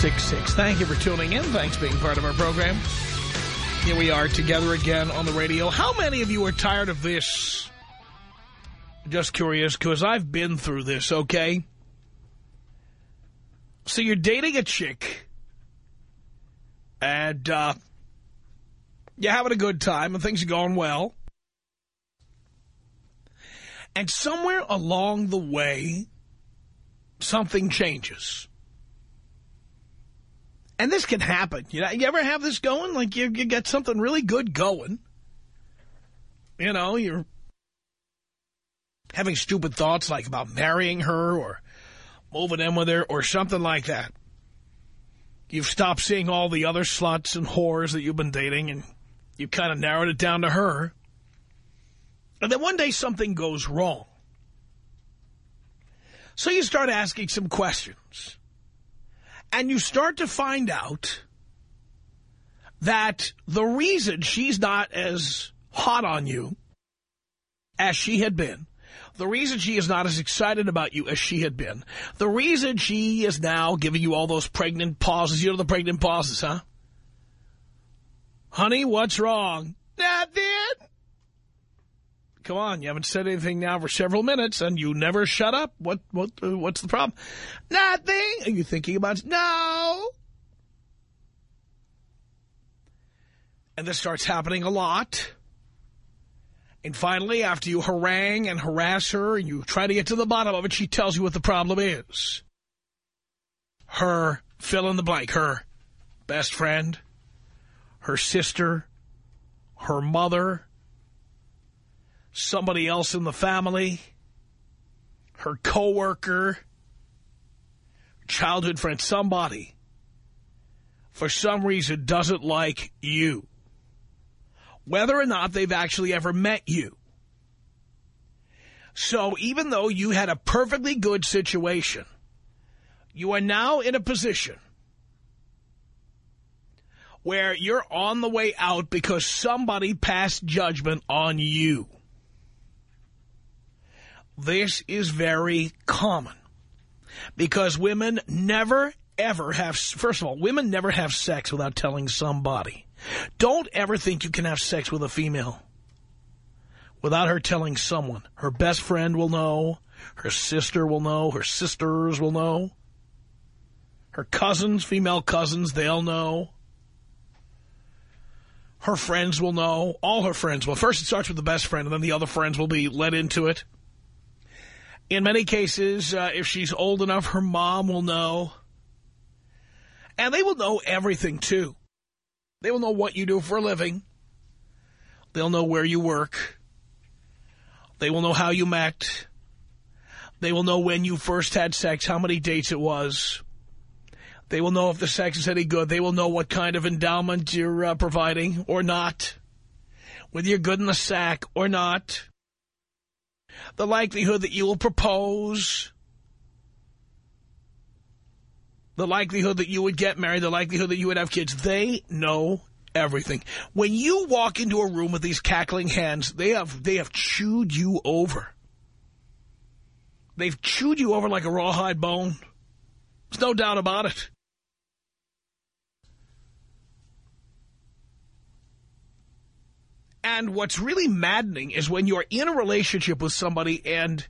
1-800-5800-866. Thank you for tuning in. Thanks for being part of our program. Here we are together again on the radio. How many of you are tired of this? Just curious, because I've been through this, okay? So you're dating a chick, and uh, you're having a good time, and things are going well. And somewhere along the way, something changes. And this can happen. You know, you ever have this going? Like you, you get something really good going. You know, you're having stupid thoughts like about marrying her or moving in with her or something like that. You've stopped seeing all the other sluts and whores that you've been dating and you've kind of narrowed it down to her. And then one day something goes wrong. So you start asking some questions. And you start to find out that the reason she's not as hot on you as she had been, the reason she is not as excited about you as she had been, the reason she is now giving you all those pregnant pauses, you know the pregnant pauses, huh? Honey, what's wrong? Nothing. Come on, you haven't said anything now for several minutes, and you never shut up. What what uh, what's the problem? Nothing. Are you thinking about no? And this starts happening a lot. And finally, after you harangue and harass her, and you try to get to the bottom of it, she tells you what the problem is. Her, fill in the blank, her best friend, her sister, her mother, somebody else in the family, her coworker, childhood friend, somebody, for some reason doesn't like you. Whether or not they've actually ever met you. So even though you had a perfectly good situation, you are now in a position where you're on the way out because somebody passed judgment on you. This is very common because women never, ever have, first of all, women never have sex without telling somebody. Don't ever think you can have sex with a female without her telling someone. Her best friend will know, her sister will know, her sisters will know, her cousins, female cousins, they'll know. Her friends will know, all her friends will. First it starts with the best friend and then the other friends will be let into it. In many cases, uh, if she's old enough, her mom will know. And they will know everything, too. They will know what you do for a living. They'll know where you work. They will know how you met. They will know when you first had sex, how many dates it was. They will know if the sex is any good. They will know what kind of endowment you're uh, providing or not. Whether you're good in the sack or not the likelihood that you will propose, the likelihood that you would get married, the likelihood that you would have kids. They know everything. When you walk into a room with these cackling hands, they have they have chewed you over. They've chewed you over like a rawhide bone. There's no doubt about it. And what's really maddening is when you're in a relationship with somebody and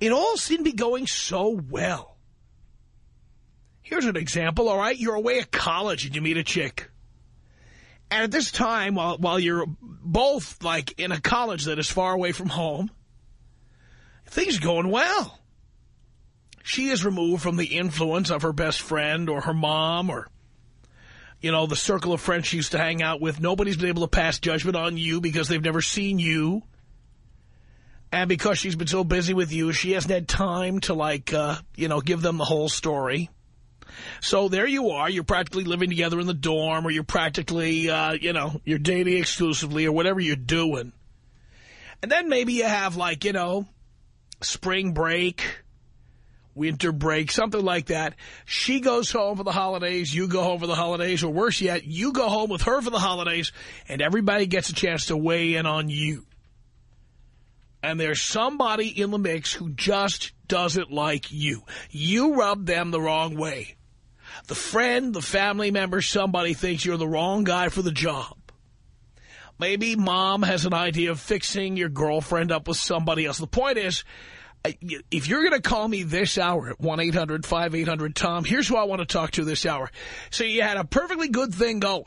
it all seems to be going so well. Here's an example, all right? You're away at college and you meet a chick. And at this time, while, while you're both, like, in a college that is far away from home, things are going well. She is removed from the influence of her best friend or her mom or, you know, the circle of friends she used to hang out with. Nobody's been able to pass judgment on you because they've never seen you. And because she's been so busy with you, she hasn't had time to, like, uh, you know, give them the whole story. So there you are. You're practically living together in the dorm or you're practically, uh, you know, you're dating exclusively or whatever you're doing. And then maybe you have, like, you know, spring break, winter break, something like that. She goes home for the holidays, you go home for the holidays, or worse yet, you go home with her for the holidays, and everybody gets a chance to weigh in on you. And there's somebody in the mix who just doesn't like you. You rub them the wrong way. The friend, the family member, somebody thinks you're the wrong guy for the job. Maybe mom has an idea of fixing your girlfriend up with somebody else. The point is, if you're going to call me this hour at 1-800-5800-TOM, here's who I want to talk to this hour. So you had a perfectly good thing going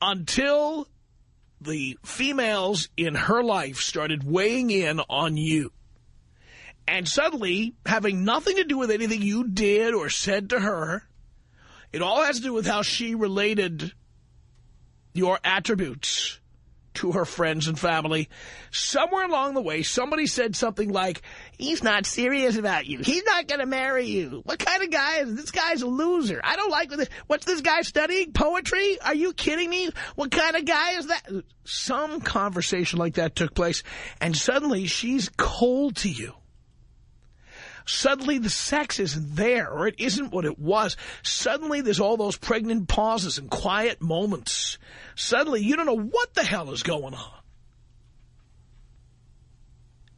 until the females in her life started weighing in on you. And suddenly, having nothing to do with anything you did or said to her, it all has to do with how she related your attributes to her friends and family. Somewhere along the way, somebody said something like, he's not serious about you. He's not going to marry you. What kind of guy is this? guy's a loser. I don't like this. What's this guy studying? Poetry? Are you kidding me? What kind of guy is that? Some conversation like that took place, and suddenly she's cold to you. Suddenly the sex isn't there, or it isn't what it was. Suddenly there's all those pregnant pauses and quiet moments. Suddenly you don't know what the hell is going on.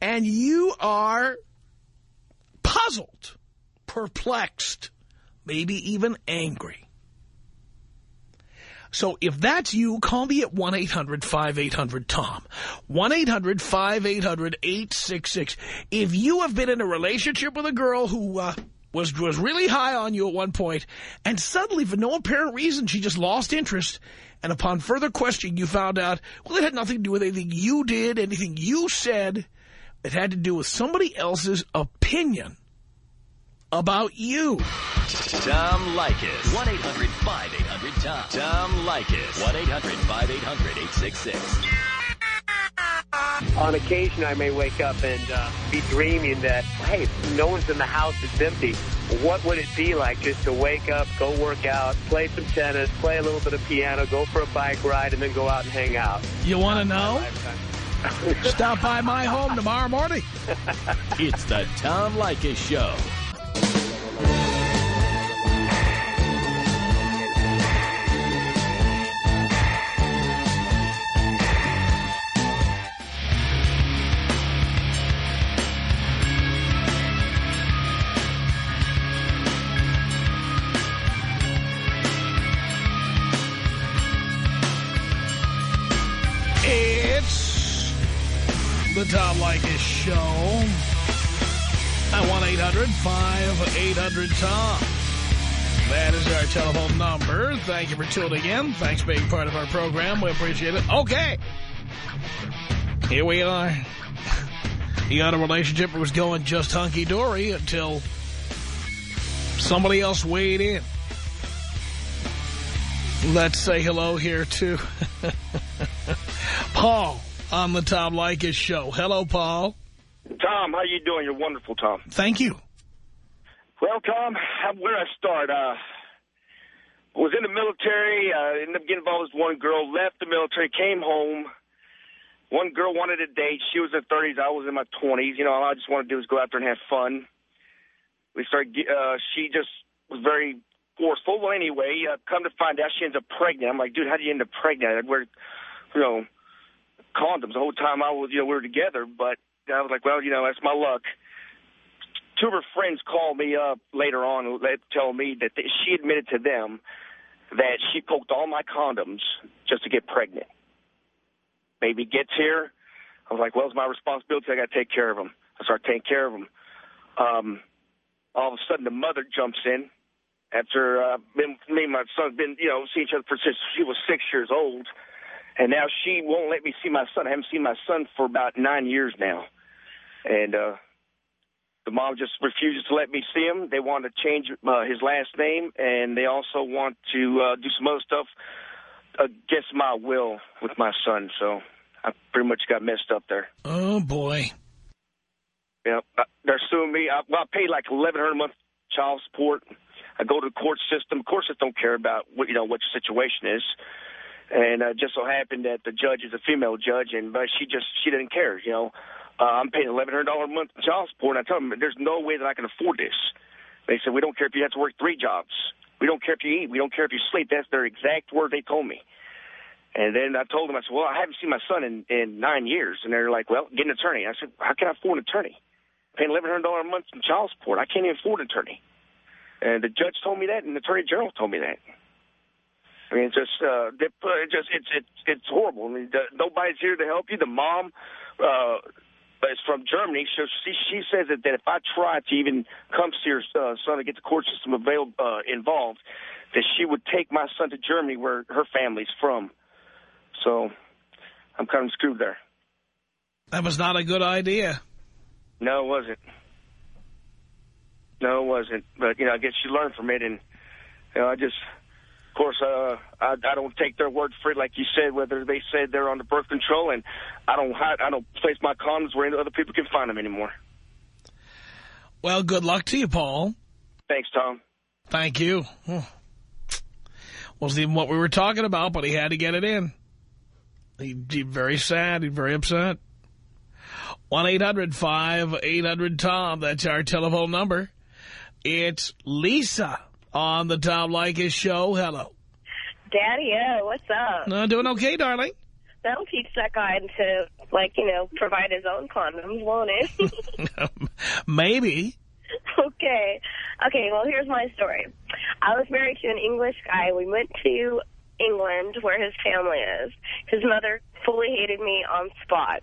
And you are puzzled, perplexed, maybe even angry. So if that's you, call me at 1-800-5800-TOM. 1-800-5800-866. If you have been in a relationship with a girl who uh, was, was really high on you at one point, and suddenly, for no apparent reason, she just lost interest, and upon further questioning, you found out, well, it had nothing to do with anything you did, anything you said. It had to do with somebody else's opinion about you. Tom Leykis. 1-800-5800-TOM. Tom Leykis. 1-800-5800-866. On occasion, I may wake up and uh, be dreaming that, hey, no one's in the house, it's empty. What would it be like just to wake up, go work out, play some tennis, play a little bit of piano, go for a bike ride, and then go out and hang out? You want to know? Stop by my home tomorrow morning. it's the Tom Leykis Show. Tom Leykis Show at 1-800-5800-TOM. That is our telephone number. Thank you for tuning in. Thanks for being part of our program. We appreciate it. Okay. Here we are. You had a relationship that was going just hunky-dory until somebody else weighed in. Let's say hello here to Paul on the Tom Leykis show. Hello, Paul. Tom, how you doing? You're wonderful, Tom. Thank you. Well, Tom, where I start? Uh, was in the military. Uh, ended up getting involved with one girl. Left the military. Came home. One girl wanted a date. She was in her 30s. I was in my 20s. You know, all I just wanted to do was go out there and have fun. We started. Uh, she just was very forceful. Well, anyway, uh, come to find out, she ends up pregnant. I'm like, dude, how do you end up pregnant? Wear, you know, condoms the whole time I was, you know, we were together. But I was like, well, you know, that's my luck. Two of her friends called me up later on, telling me that she admitted to them that she poked all my condoms just to get pregnant. Baby gets here. I was like, well, it's my responsibility. I got to take care of him. I start taking care of him. Um, all of a sudden, the mother jumps in after uh, me and my son been, you know, see each other for since she was six years old. And now she won't let me see my son. I haven't seen my son for about nine years now. And uh, the mom just refuses to let me see him. They want to change uh, his last name, and they also want to uh, do some other stuff against my will with my son. So I pretty much got messed up there. Oh, boy. Yeah, uh, they're suing me. I, well, I pay like eleven hundred a month child support. I go to the court system. Of course, I don't care about what you know what your situation is. And uh, just so happened that the judge is a female judge, and but she just she didn't care. You know, uh, I'm paying eleven hundred dollars a month in child support. And I tell them there's no way that I can afford this. They said we don't care if you have to work three jobs. We don't care if you eat. We don't care if you sleep. That's their exact word they told me. And then I told them, I said, well, I haven't seen my son in, in nine years. And they're like, well, get an attorney. I said, how can I afford an attorney? Paying $1,100 a month in child support. I can't even afford an attorney. And the judge told me that, and the attorney general told me that. I mean, it's just, uh, it just, it's, it's, it's horrible. I mean, the, nobody's here to help you. The mom, uh, is from Germany. So she, she says that, that if I try to even come see her uh, son to get the court system available, uh, involved, that she would take my son to Germany where her family's from. So I'm kind of screwed there. That was not a good idea. No, it wasn't. No, it wasn't. But, you know, I guess you learn from it. And, you know, I just, course, uh, I, I don't take their word for it, like you said, whether they said they're on the birth control. And I don't hide, I don't place my condoms where other people can find them anymore. Well, good luck to you, Paul. Thanks, Tom. Thank you. Wasn't even what we were talking about, but he had to get it in. He'd be very sad. He'd very upset. 1-800-5800-TOM. That's our telephone number. It's Lisa on the Tom Leykis show. Hello. Daddy, oh, what's up? No, doing okay, darling. That'll teach that guy to, like, you know, provide his own condoms, won't it? Maybe. okay. Okay, well, here's my story. I was married to an English guy. We went to England, where his family is. His mother fully hated me on spot.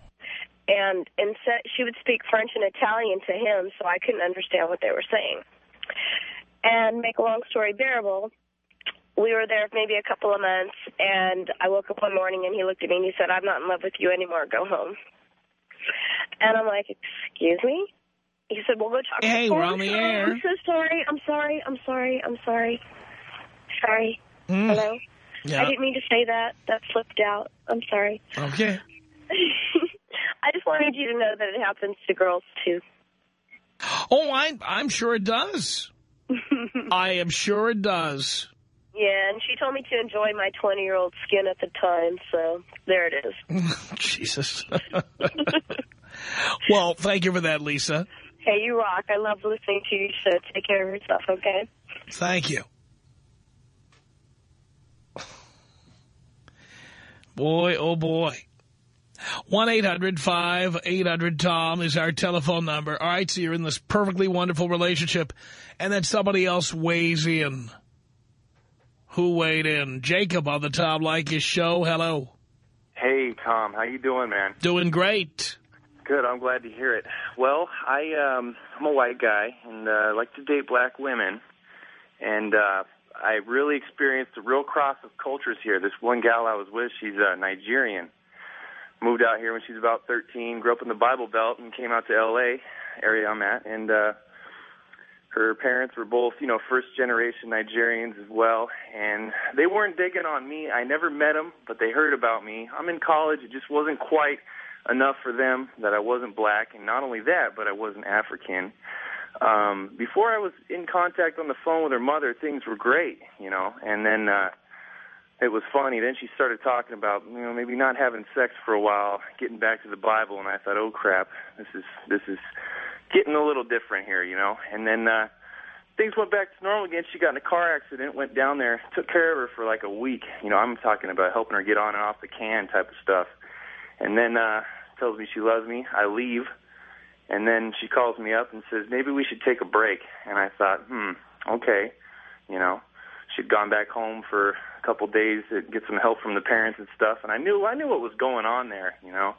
And instead, she would speak French and Italian to him, so I couldn't understand what they were saying. And make a long story bearable, we were there maybe a couple of months, and I woke up one morning, and he looked at me, and he said, I'm not in love with you anymore. Go home. And I'm like, excuse me? He said, well, go talk hey, to we're on the air. I'm so sorry. I'm sorry. I'm sorry. I'm sorry. Sorry. Mm. Hello? Yeah. I didn't mean to say that. That slipped out. I'm sorry. Okay. I just wanted you to know that it happens to girls, too. Oh, I, I'm sure it does. I am sure it does. Yeah, and she told me to enjoy my 20-year-old skin at the time, so there it is. Jesus. well, thank you for that, Lisa. Hey, you rock. I love listening to you, so take care of yourself, okay? Thank you. Boy, oh boy. 1-800-5800-TOM is our telephone number. All right, so you're in this perfectly wonderful relationship, and then somebody else weighs in. Who weighed in? Jacob on the Tom Leykis show. Hello. Hey, Tom. How you doing, man? Doing great. Good. I'm glad to hear it. Well, I, um, I'm a white guy, and uh, like to date black women. And uh, I really experienced a real cross of cultures here. This one gal I was with, she's uh, Nigerian. Moved out here when she was about 13, grew up in the Bible Belt, and came out to L.A., area I'm at. And uh, her parents were both, you know, first-generation Nigerians as well. And they weren't digging on me. I never met them, but they heard about me. I'm in college. It just wasn't quite enough for them that I wasn't black. And not only that, but I wasn't African um before I was in contact on the phone with her mother things were great you know and then uh it was funny. Then she started talking about you know maybe not having sex for a while getting back to the bible and I thought oh crap this is this is getting a little different here you know? And then uh things went back to normal again. She got in a car accident went down there took care of her for like a week. You know I'm talking about helping her get on and off the can type of stuff. And then uh tells me she loves me I leave. And then she calls me up and says, maybe we should take a break. And I thought, hmm, okay. You know, she'd gone back home for couple days to get some help from the parents and stuff. And I knew, I knew what was going on there, you know.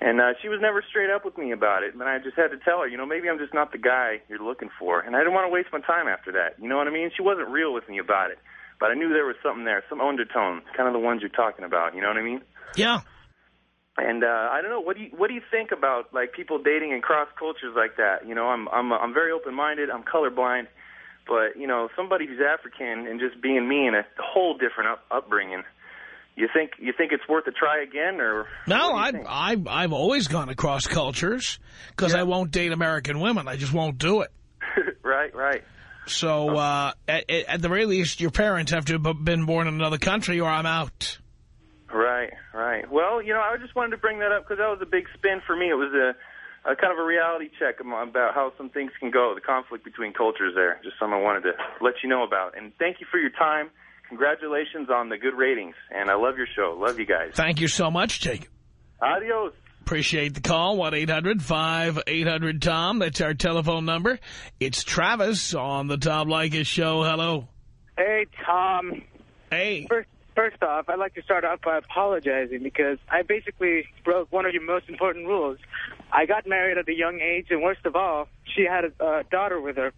And uh, she was never straight up with me about it. And I just had to tell her, you know, maybe I'm just not the guy you're looking for. And I didn't want to waste my time after that. You know what I mean? She wasn't real with me about it. But I knew there was something there, some undertones, kind of the ones you're talking about. You know what I mean? Yeah. And uh, I don't know. What do you what do you think about like people dating in cross cultures like that? You know, I'm I'm I'm very open minded. I'm colorblind, but you know, somebody who's African and just being me in a whole different up, upbringing. You think you think it's worth a try again, or no? I I've I've always gone across cultures because yeah. I won't date American women. I just won't do it. right, right. So uh, at, at the very least, your parents have to have been born in another country, or I'm out. Right, right. Well, you know, I just wanted to bring that up because that was a big spin for me. It was a, a kind of a reality check about how some things can go, the conflict between cultures there. Just something I wanted to let you know about. And thank you for your time. Congratulations on the good ratings. And I love your show. Love you guys. Thank you so much, Jacob. Adios. Appreciate the call. 1-800-5800-TOM. That's our telephone number. It's Travis on the Tom Leykis show. Hello. Hey, Tom. Hey. First, First off, I'd like to start off by apologizing because I basically broke one of your most important rules. I got married at a young age, and worst of all, she had a, a daughter with her.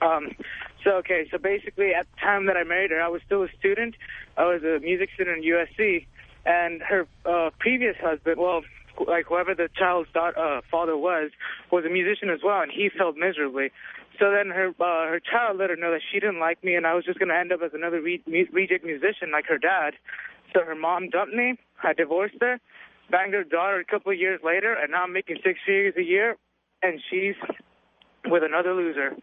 Um, so, okay, so basically at the time that I married her, I was still a student. I was a music student at USC, and her uh, previous husband, well, like whoever the child's daughter, uh, father was, was a musician as well, and he failed miserably. So then her uh, her child let her know that she didn't like me and I was just going to end up as another re reject musician like her dad. So her mom dumped me. I divorced her, banged her daughter a couple of years later, and now I'm making six figures a year, and she's with another loser.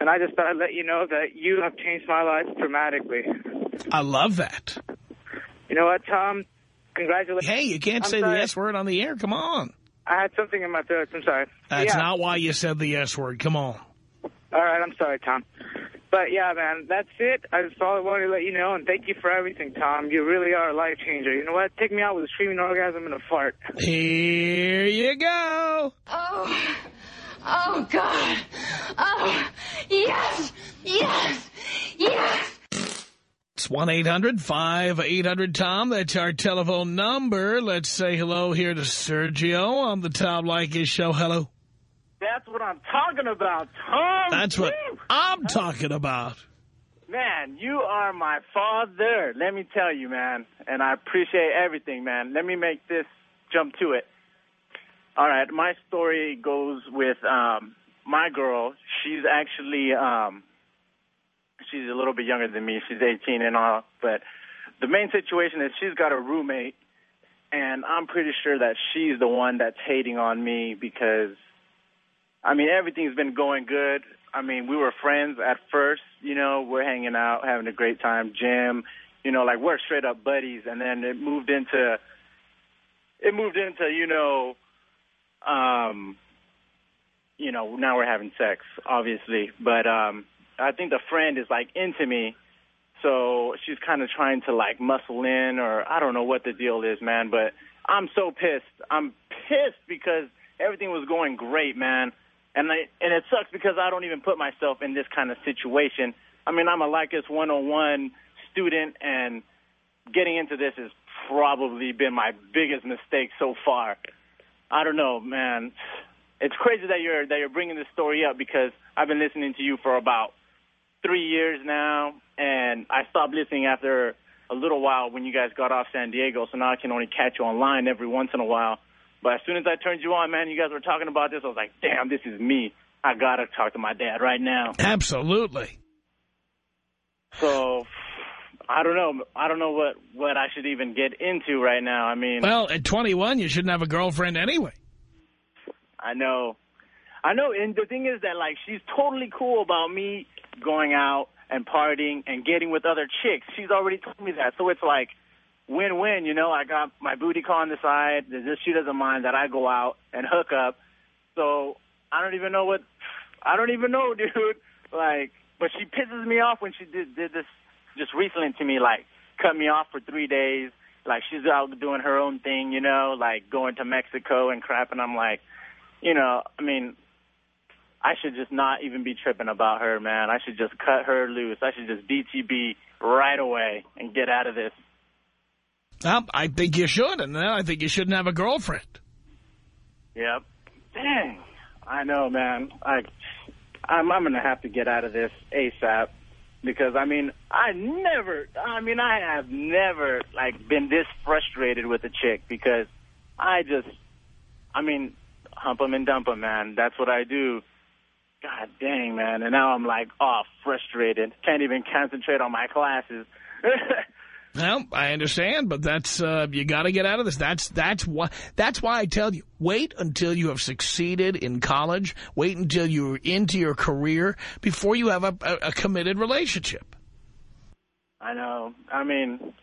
And I just thought I'd let you know that you have changed my life dramatically. I love that. You know what, Tom? Congratulations. Hey, you can't I'm say sorry. the S word on the air. Come on. I had something in my throat. I'm sorry. That's yeah. not why you said the S word. Come on. All right, I'm sorry, Tom. But, yeah, man, that's it. I just all I wanted to let you know, and thank you for everything, Tom. You really are a life changer. You know what? Take me out with a screaming orgasm and a fart. Here you go. Oh, oh, God. Oh, yes, yes, yes. It's 1-800-5800-TOM. That's our telephone number. Let's say hello here to Sergio on the Tom Leykis show. Hello. That's what I'm talking about, Tom. That's what I'm talking about. Man, you are my father. Let me tell you, man. And I appreciate everything, man. Let me make this jump to it. All right, my story goes with um, my girl. She's actually, um, she's a little bit younger than me. She's 18 and all. But the main situation is she's got a roommate. And I'm pretty sure that she's the one that's hating on me because I mean, everything's been going good. I mean, we were friends at first, you know, we're hanging out, having a great time, gym, you know, like we're straight up buddies. And then it moved into, it moved into, you know, um, you know, now we're having sex, obviously. But um, I think the friend is like into me. So she's kind of trying to like muscle in or I don't know what the deal is, man. But I'm so pissed. I'm pissed because everything was going great, man. And I, and it sucks because I don't even put myself in this kind of situation. I mean, I'm a Leykis 101 student, and getting into this has probably been my biggest mistake so far. I don't know, man. It's crazy that you're that you're bringing this story up because I've been listening to you for about three years now, and I stopped listening after a little while when you guys got off San Diego. So now I can only catch you online every once in a while. But as soon as I turned you on, man, you guys were talking about this. I was like, damn, this is me. I got to talk to my dad right now. Absolutely. So, I don't know. I don't know what, what I should even get into right now. I mean... Well, at 21, you shouldn't have a girlfriend anyway. I know. I know, and the thing is that, like, she's totally cool about me going out and partying and getting with other chicks. She's already told me that. So it's like win-win, you know. I got my booty call on the side. This she doesn't mind that I go out and hook up. So I don't even know what I don't even know, dude. Like, but she pisses me off when she did did this just recently to me. Like, cut me off for three days. Like she's out doing her own thing, you know, like going to Mexico and crap. And I'm like, you know, I mean, I should just not even be tripping about her, man. I should just cut her loose. I should just BTB right away and get out of this. Well, I think you should, and I think you shouldn't have a girlfriend. Yep. Dang. I know, man. I, I'm, I'm going to have to get out of this ASAP because, I mean, I never, I mean, I have never, like, been this frustrated with a chick because I just, I mean, hump 'em and dump 'em, man. That's what I do. God dang, man. And now I'm like, oh, frustrated. Can't even concentrate on my classes. Well, I understand, but that's uh, you got to get out of this. That's that's why that's why I tell you wait until you have succeeded in college. Wait until you're into your career before you have a, a, a committed relationship. I know. I mean,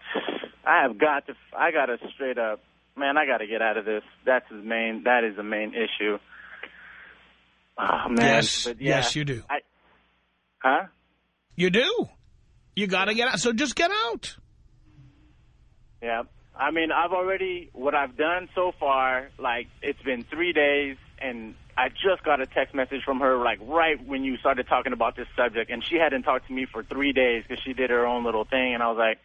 I have got to. I got to straight up, man. I got to get out of this. That's the main. That is the main issue. Oh man. Yes, yeah, yes, you do. I, huh? You do. You got to get out. So just get out. Yeah. I mean, I've already, what I've done so far, like, it's been three days, and I just got a text message from her, like, right when you started talking about this subject, and she hadn't talked to me for three days because she did her own little thing, and I was like,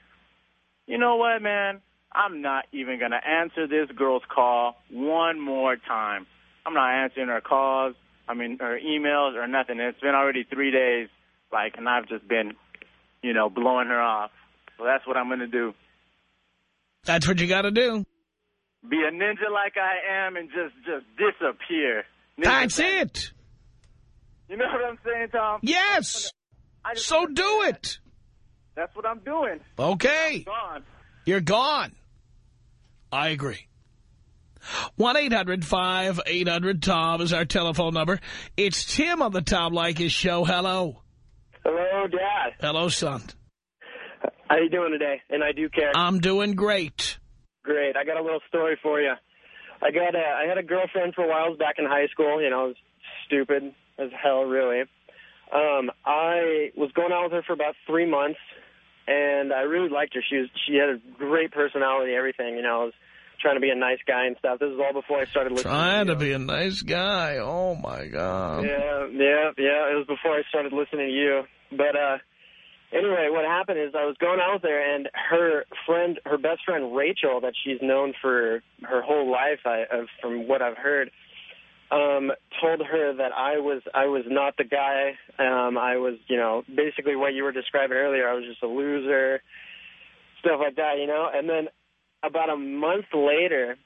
you know what, man? I'm not even going to answer this girl's call one more time. I'm not answering her calls, I mean, her emails or nothing. It's been already three days, like, and I've just been, you know, blowing her off. So that's what I'm going to do. That's what you got to do. be a ninja like I am and just just disappear. Ninja That's thing. it. You know what I'm saying, Tom? Yes. I just So do that. it. That's what I'm doing. Okay. Gone. You're gone. I agree. 1-800-5800-TOM is our telephone number. It's Tim on the Tom Leykis show. Hello. Hello, Dad. Hello, son. How you doing today? And I do care. I'm doing great. Great. I got a little story for you. I got a, I had a girlfriend for a while back in high school. You know, I was stupid as hell, really. Um, I was going out with her for about three months, and I really liked her. She was she had a great personality, everything. You know, I was trying to be a nice guy and stuff. This is all before I started listening. Trying to to be a nice guy. Oh, my God. Yeah, yeah, yeah. It was before I started listening to you. But uh anyway, what happened is I was going out there, and her friend, her best friend Rachel, that she's known for her whole life, I, uh, from what I've heard, um, told her that I was I was not the guy. Um, I was, you know, basically what you were describing earlier. I was just a loser, stuff like that, you know. And then about a month later,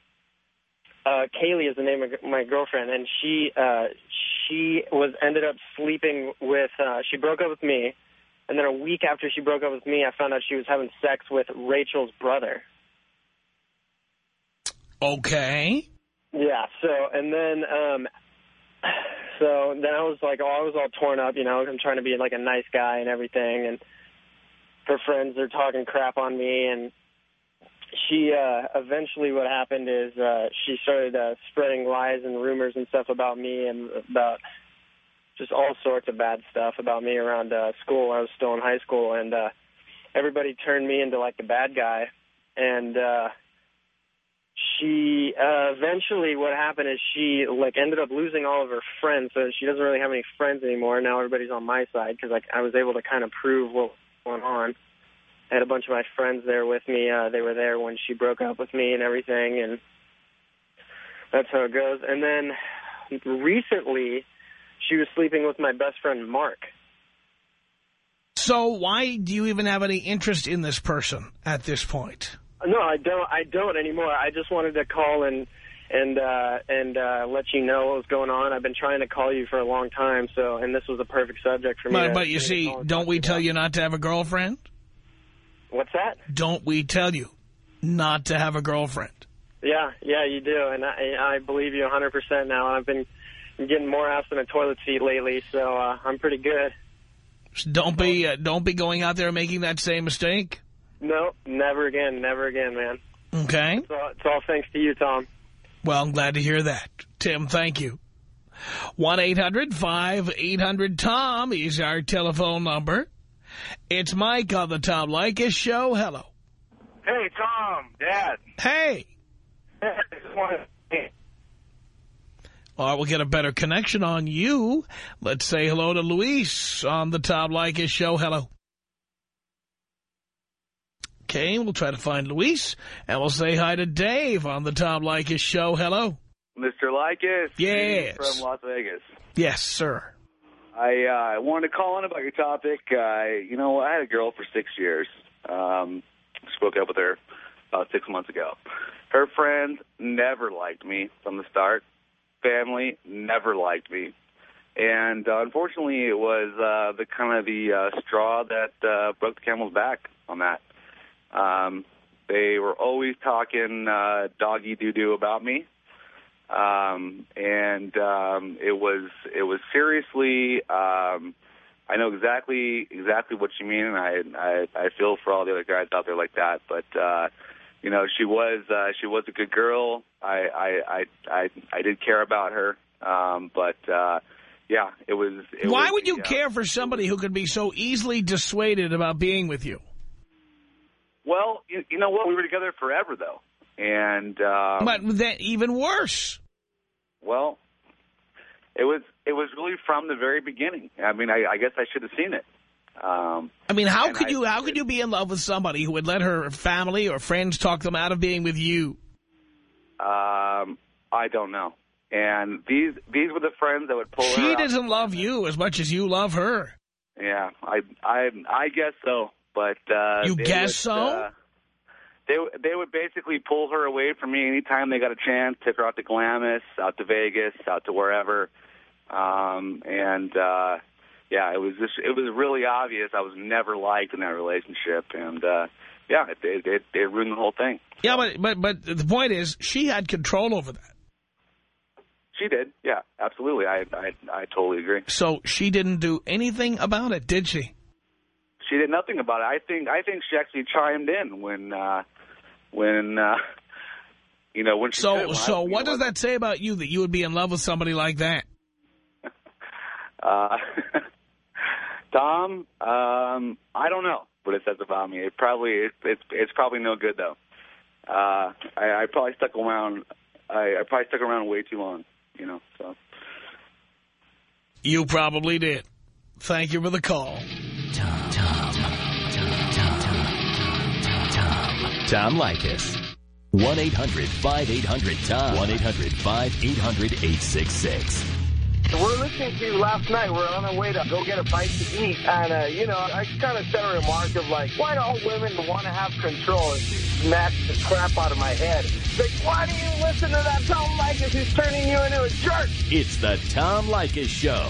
uh, Kaylee is the name of my girlfriend, and she uh, she was ended up sleeping with. Uh, she broke up with me, and then a week after she broke up with me, I found out she was having sex with Rachel's brother. Okay. Yeah. So and then um, so then I was like, oh, I was all torn up. You know, I'm trying to be like a nice guy and everything, and her friends are talking crap on me and she uh eventually what happened is uh she started uh spreading lies and rumors and stuff about me and about just all sorts of bad stuff about me around uh school I was still in high school and uh everybody turned me into like the bad guy and uh she uh eventually what happened is she like ended up losing all of her friends so she doesn't really have any friends anymore now everybody's on my side because like I was able to kind of prove what going on I had a bunch of my friends there with me. Uh, they were there when she broke up with me and everything, and that's how it goes. And then recently, she was sleeping with my best friend Mark. So why do you even have any interest in this person at this point? No, I don't. I don't anymore. I just wanted to call and and uh, and uh, let you know what was going on. I've been trying to call you for a long time, so and this was a perfect subject for me. But, to- but you see, don't we tell about. you not to have a girlfriend? What's that? Don't we tell you not to have a girlfriend? Yeah, yeah, you do, and I, I believe you 100% now. I've been getting more ass than a toilet seat lately, so uh, I'm pretty good. So don't be uh, don't be going out there making that same mistake. No, never again, never again, man. Okay. It's all, it's all thanks to you, Tom. Well, I'm glad to hear that. Tim, thank you. 1-800-5800-TOM is our telephone number. It's Mike on the Tom Leykis show. Hello. Hey, Tom, Dad. Hey. All right, we'll get a better connection on you. Let's say hello to Luis on the Tom Leykis show. Hello. Okay, we'll try to find Luis, and we'll say hi to Dave on the Tom Leykis show. Hello. Mr. Leykis. Yes. From Las Vegas. Yes, sir. I uh, wanted to call in about your topic. Uh, you know, I had a girl for six years. Um, spoke up with her about six months ago. Her friends never liked me from the start. Family never liked me. And uh, unfortunately, it was uh, the kind of the uh, straw that uh, broke the camel's back on that. Um, they were always talking uh, doggy doo doo about me, um, and um, it was it was seriously. Um, I know exactly exactly what you mean, and I I, I feel for all the other guys out there like that. But uh, you know, she was uh, she was a good girl. I I I I, I did care about her, um, but. Uh, yeah, it was. It Why was, would you yeah. care for somebody who could be so easily dissuaded about being with you? Well, you, you know what? We were together forever, though, and um, but that even worse. well, it was it was really from the very beginning. I mean, I, I guess I should have seen it. Um, I mean, how could I- you how could you be in love with somebody who would let her family or friends talk them out of being with you? um, I don't know. And these these were the friends that would pull her. She doesn't love you as much as you love her. Yeah, I I I guess so. But uh, You guess would, so? Uh, they they would basically pull her away from me anytime they got a chance. Took her out to Glamis, out to Vegas, out to wherever. Um, and uh, yeah, it was just it was really obvious I was never liked in that relationship, and uh, yeah, it, it it it ruined the whole thing. Yeah, but but but the point is, she had control over that. She did, yeah, absolutely. I I I totally agree. So she didn't do anything about it, did she? She did nothing about it. I think I think she actually chimed in when uh, when uh, you know when she So. When I- so what does that say about you that you would be in love with somebody like that? Uh, Tom, um, I don't know what it says about me. It probably it, it's it's probably no good though. Uh, I, I probably stuck around. I, I probably stuck around way too long. You know, so You probably did. Thank you for the call. Tom Leykis. 1-800-5800-TOM. 1-800-5800-866. We're listening to you last night. We're on our way to go get a bite to eat. And, uh, you know, I kind of said a remark of like, why do all women want to have control? And she smacked the crap out of my head. Like, why do you listen to that Tom Leykis who's turning you into a jerk? It's the Tom Leykis Show.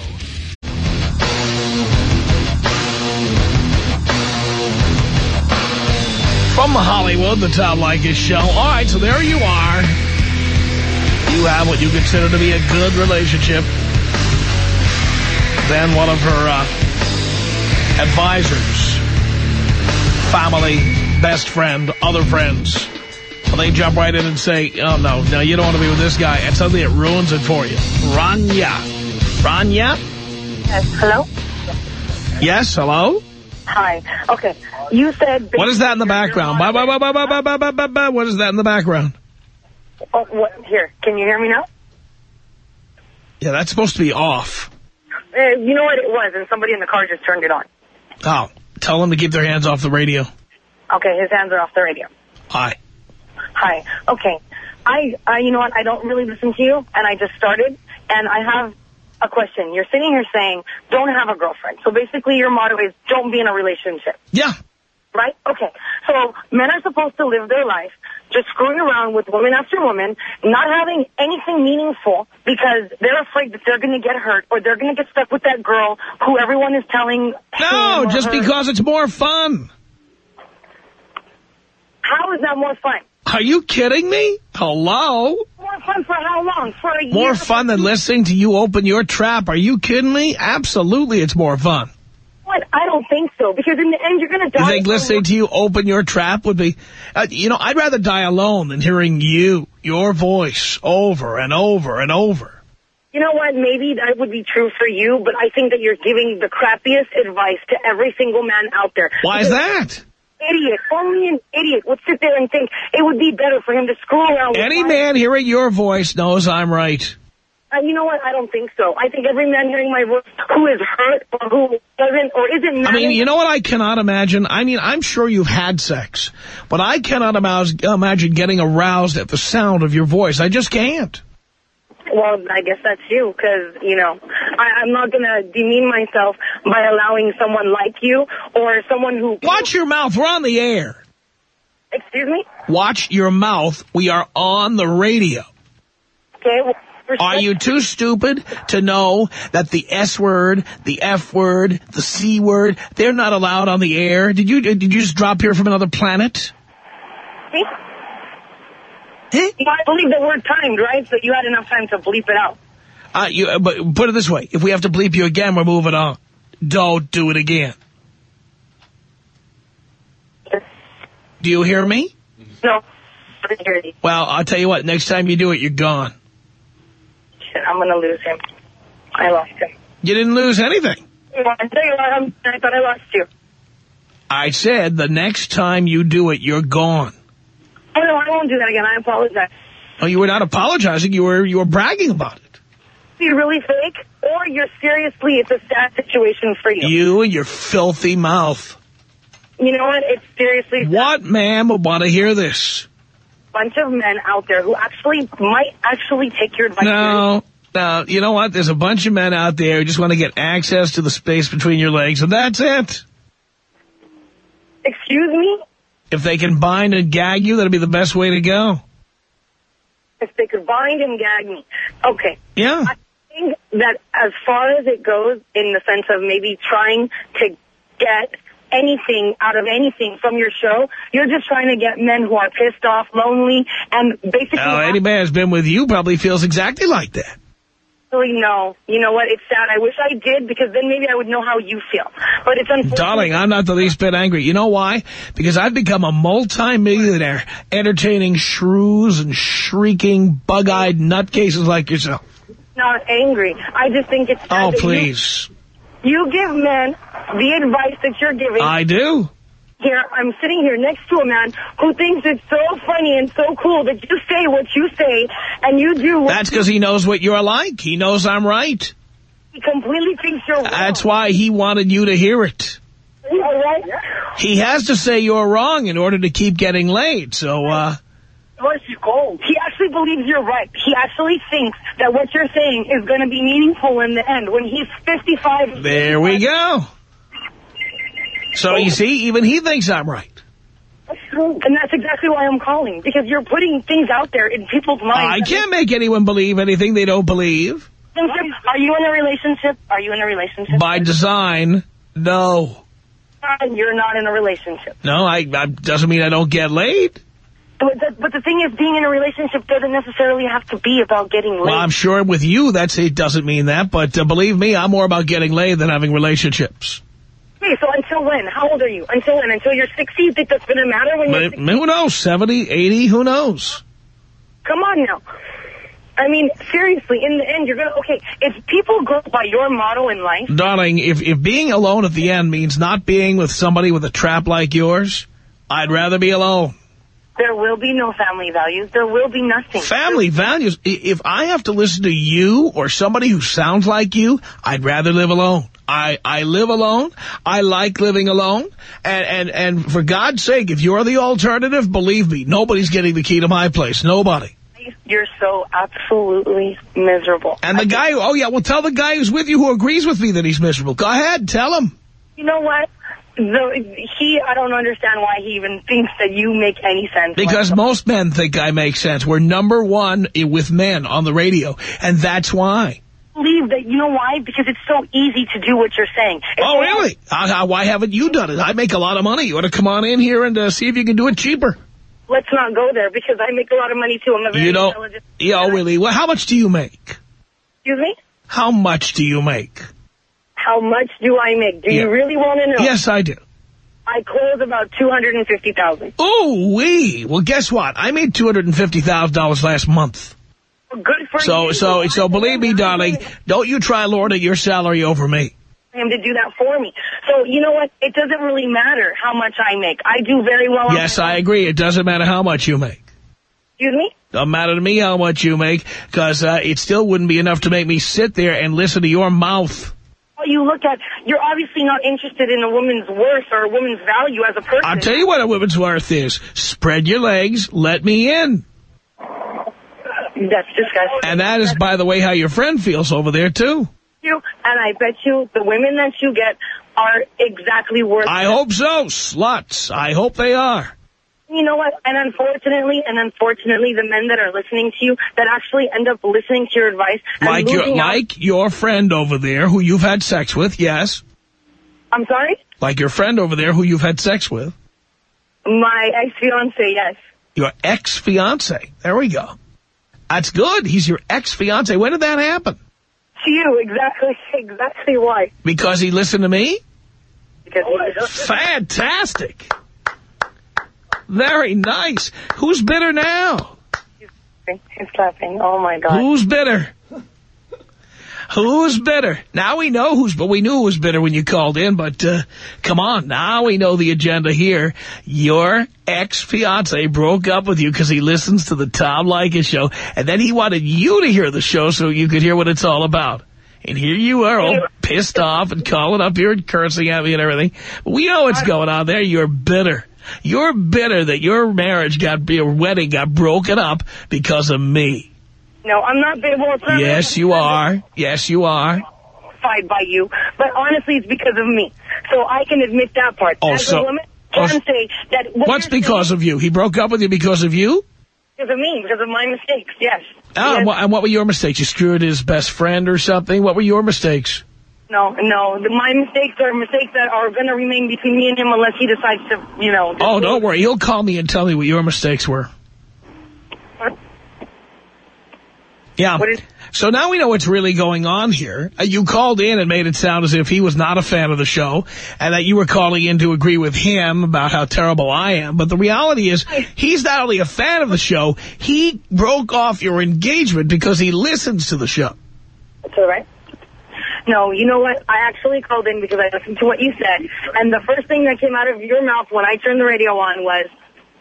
From Hollywood, the Tom Leykis Show. All right, so there you are. You have what you consider to be a good relationship. Then one of her uh, advisors, family, best friend, other friends, well, they jump right in and say, oh, no, no, you don't want to be with this guy. And suddenly it ruins it for you. Rania. Rania? Yes, hello? Yes, hello? Hi. Okay. You said... What is that in the background? Ba, ba, ba, ba, ba, ba, ba, ba, ba, ba. What is that in the background? Oh, what, here, can you hear me now? Yeah, that's supposed to be off. Uh, you know what it was, and somebody in the car just turned it on. Oh, tell them to keep their hands off the radio. Okay, his hands are off the radio. Hi. Hi. Okay. I, uh, you know what, I don't really listen to you, and I just started, and I have a question. You're sitting here saying, don't have a girlfriend. So basically your motto is, don't be in a relationship. Yeah. Right? Okay. So men are supposed to live their life just screwing around with woman after woman, not having anything meaningful because they're afraid that they're going to get hurt or they're going to get stuck with that girl who everyone is telling. No, just her- because it's more fun. How is that more fun? Are you kidding me? Hello? More fun for how long? For a year? More fun than listening to you open your trap. Are you kidding me? Absolutely it's more fun. What? I don't think so because in the end you're going to You die. think listening to you open your trap would be... Uh, you know, I'd rather die alone than hearing you, your voice, over and over and over. You know what? Maybe that would be true for you, but I think that you're giving the crappiest advice to every single man out there. Why is that? Idiot. Only an idiot would sit there and think it would be better for him to screw around Any man hearing your voice knows I'm right. Uh, you know what? I don't think so. I think every man hearing my voice who is hurt or who doesn't or isn't I mean, you know what I cannot imagine? I mean, I'm sure you've had sex, but I cannot imagine imagine getting aroused at the sound of your voice. I just can't. well, I guess that's you, because, you know, I, I'm not going to demean myself by allowing someone like you or someone who... Watch your mouth. We're on the air. Excuse me? Watch your mouth. We are on the radio. Okay, well, Are you too stupid to know that the S word, the F word, the C word, they're not allowed on the air? Did you did you just drop here from another planet? See? I believe the word timed, right? So you had enough time to bleep it out. Uh, you, uh, but put it this way. If we have to bleep you again, we're moving on. Don't do it again. Do you hear me? No. I didn't hear you. Well, I'll tell you what. Next time you do it, you're gone. I'm going to lose him. I lost him. You didn't lose anything. Well, I tell you what, I'm, I thought I lost you. I said the next time you do it, you're gone. Oh, no, I won't do that again. I apologize. Oh, you were not apologizing. You were you were bragging about it. You're really fake, or you're seriously, it's a sad situation for you. You and your filthy mouth. You know what? It's seriously What man would want to hear this? Bunch of men out there who actually might actually take your advice. No. No, you know what? There's a bunch of men out there who just want to get access to the space between your legs, and that's it. Excuse me? If they can bind and gag you, that'd be the best way to go. If they could bind and gag me. Okay. Yeah. I think that as far as it goes, in the sense of maybe trying to get anything out of anything from your show, you're just trying to get men who are pissed off, lonely, and basically... Now, any man who's been with you probably feels exactly like that. No. You know what? It's sad. I wish I did because then maybe I would know how you feel. But it's unfortunate. Darling, I'm not the least bit angry. You know why? Because I've become a multi-millionaire entertaining shrews and shrieking, bug-eyed nutcases like yourself. Not angry. I just think it's Oh, please. You, give men the advice that you're giving. I do. Here, I'm sitting here next to a man who thinks it's so funny and so cool that you say what you say and you do what That's because he knows what you're like. He knows I'm right. he completely thinks you're wrong. That's why he wanted you to hear it. All right? He has to say you're wrong in order to keep getting laid. So, uh, Where's you go? He actually believes you're right. He actually thinks that what you're saying is going to be meaningful in the end. When he's 55... there we go. So, you see, even he thinks I'm right. And that's exactly why I'm calling, because you're putting things out there in people's minds. I can't make anyone believe anything they don't believe. Are you in a relationship? Are you in a relationship? By design, no. You're not in a relationship. No, I, I doesn't mean I don't get laid. But the, but the thing is, being in a relationship doesn't necessarily have to be about getting laid. Well, I'm sure with you, that's it doesn't mean that. But uh, believe me, I'm more about getting laid than having relationships. Okay, so until when? How old are you? Until when? Until you're 60? You think that's going to matter when you're But 60? who knows, 70, 80, who knows? Come on now. I mean, seriously, in the end, you're going to... Okay, if people go by your motto in life, Darling, if, if being alone at the end means not being with somebody with a trap like yours, I'd rather be alone. There will be no family values. There will be nothing. Family values. If I have to listen to you or somebody who sounds like you, I'd rather live alone. I, I live alone. I like living alone. And, and, and for God's sake, if you're the alternative, believe me, nobody's getting the key to my place. Nobody. You're so absolutely miserable. And the guy, who, oh yeah, well tell the guy who's with you who agrees with me that he's miserable. Go ahead, tell him. You know what? The, he, I don't understand why he even thinks that you make any sense. Because most men think I make sense. We're number one with men on the radio. And that's why. believe that, you know why? Because it's so easy to do what you're saying. Oh, really? Uh, why haven't you done it? I make a lot of money. You want to come on in here and uh, see if you can do it cheaper. Let's not go there because I make a lot of money too. I'm a very You don't, intelligent. yeah, oh, really? Well, how much do you make? Excuse me? How much do you make? How much do I make? Do Yeah. you really want to know? Yes, I do. I close about $250,000. Oh, wee. Well, guess what? I made $250,000 last month. Good for So, you. so, so so believe me, darling, don't you try lording your salary over me. him to do that for me. So, you know what? It doesn't really matter how much I make. I do very well. on Yes, I agree. It doesn't matter how much you make. Excuse me? Doesn't matter to me how much you make, because uh, it still wouldn't be enough to make me sit there and listen to your mouth. You look at, you're obviously not interested in a woman's worth or a woman's value as a person. I'll tell you what a woman's worth is. Spread your legs, let me in. That's disgusting. And that is, by the way, how your friend feels over there, too. You and I bet you the women that you get are exactly worth. I hope so, sluts. I hope they are. You know what? And unfortunately, and unfortunately, the men that are listening to you that actually end up listening to your advice Like your, like your friend over there who you've had sex with, yes. I'm sorry, Like your friend over there who you've had sex with. my ex fiance. Yes. Your ex-fiance. There we go. That's good. He's your ex-fiance. When did that happen? To you, exactly, exactly why. Because he listened to me? Because Fantastic. Very nice. Who's bitter now? he's laughing. Oh my god. Who's bitter? Who's bitter? Now we know who's, but we knew who was bitter when you called in, but uh, come on, now we know the agenda here. Your ex-fiance broke up with you because he listens to the Tom Leykis show, and then he wanted you to hear the show so you could hear what it's all about. And here you are all pissed off and calling up here and cursing at me and everything. We know what's going on there. You're bitter. You're bitter that your marriage got, your wedding got broken up because of me. No, I'm not. Well, not Yes, you are. Yes, you are. Fied by you, but honestly, it's because of me. So I can admit that part. Oh, As so- woman, oh, say that. What What's because of you? He broke up with you because of you? Because of me, because of my mistakes. Yes. Ah, and, what, and what were your mistakes? You screwed his best friend or something? What were your mistakes? No, no. The, my mistakes are mistakes that are going to remain between me and him unless he decides to, you know. Oh, don't worry. He'll call me and tell me what your mistakes were. What? Yeah. So now we know what's really going on here. Uh, You called in and made it sound as if he was not a fan of the show and that you were calling in to agree with him about how terrible I am. But the reality is he's not only a fan of the show, he broke off your engagement because he listens to the show. That's all right. No, you know what? I actually called in because I listened to what you said, and the first thing that came out of your mouth when I turned the radio on was,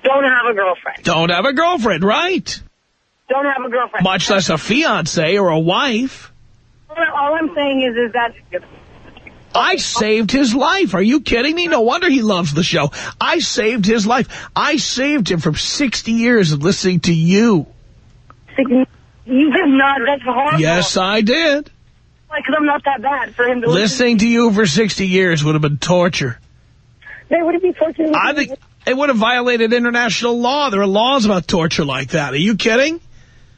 "Don't have a girlfriend. Don't have a girlfriend, right? Don't have a girlfriend." Much less a fiance or a wife. All I'm saying is, is that I saved his life. Are you kidding me? No wonder he loves the show. I saved his life. I saved him from 60 years of listening to you. you did not. That's horrible. Yes, I did. Because I'm not that bad for him to listen. Listening to you for 60 years would have been torture. They would have been torturing. I think it would have violated international law. There are laws about torture like that. Are you kidding?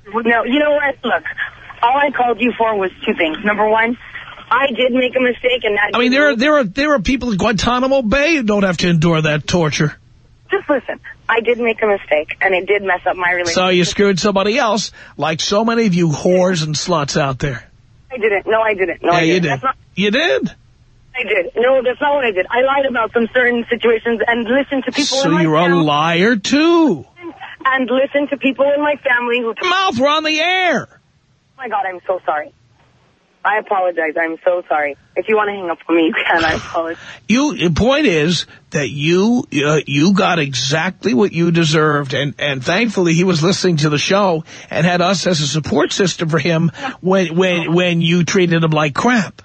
No, you know what? Look, all I called you for was two things. Number one, I did make a mistake, and that. I mean, there are there are there are people in Guantanamo Bay who don't have to endure that torture. Just listen. I did make a mistake, and it did mess up my relationship. So you screwed somebody else, like so many of you whores and sluts out there. I didn't. No, I didn't. No, yeah, I you didn't. did. That's not, You did. I did. No, that's not what I did. I lied about some certain situations and listened to people So you're a liar too. And listened to people in my family who... Mouth, we're on the air. Oh, my God, I'm so sorry. I apologize. I'm so sorry. If you want to hang up on me, you can. I apologize. You. The point is that you uh, you got exactly what you deserved, and and thankfully he was listening to the show and had us as a support system for him when when when you treated him like crap.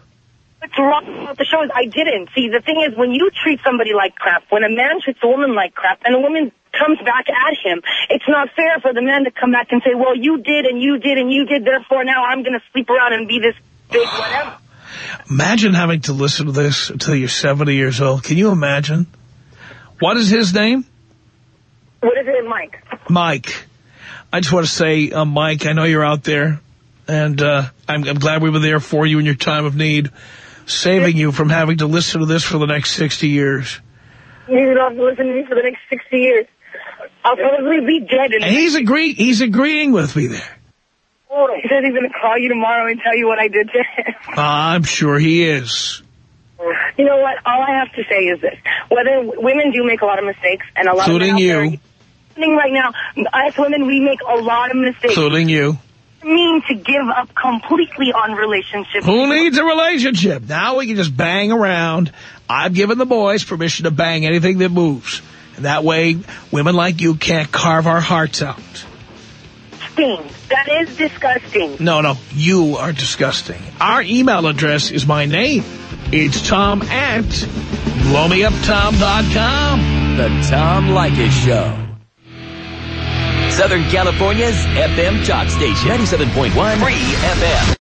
What's wrong with the show is I didn't. See, the thing is, when you treat somebody like crap, when a man treats a woman like crap, and a woman comes back at him, it's not fair for the man to come back and say, well, you did, and you did, and you did, therefore now I'm going to sleep around and be this big whatever. Imagine having to listen to this until you're 70 years old. Can you imagine? What is his name? What is it, Mike? Mike. I just want to say, uh, Mike, I know you're out there, and uh, I'm, I'm glad we were there for you in your time of need, saving you from having to listen to this for the next 60 years. You don't have to listen to me for the next 60 years. I'll probably be dead. He's agree he's agreeing with me there. He said he's going to call you tomorrow and tell you what I did to him. Uh, I'm sure he is. You know what? All I have to say is this. Whether women do make a lot of mistakes, and a lot Including of men there you. right now, us women, we make a lot of mistakes. Including you. Mean to give up completely on relationships. Who needs a relationship? Now we can just bang around. I've given the boys permission to bang anything that moves. And that way, women like you can't carve our hearts out. Disgusting. That is disgusting. No, no, you are disgusting. Our email address is my name. It's Tom at blowmeuptom.com. The Tom Leykis Show. Southern California's FM talk station. 97.1 Free FM.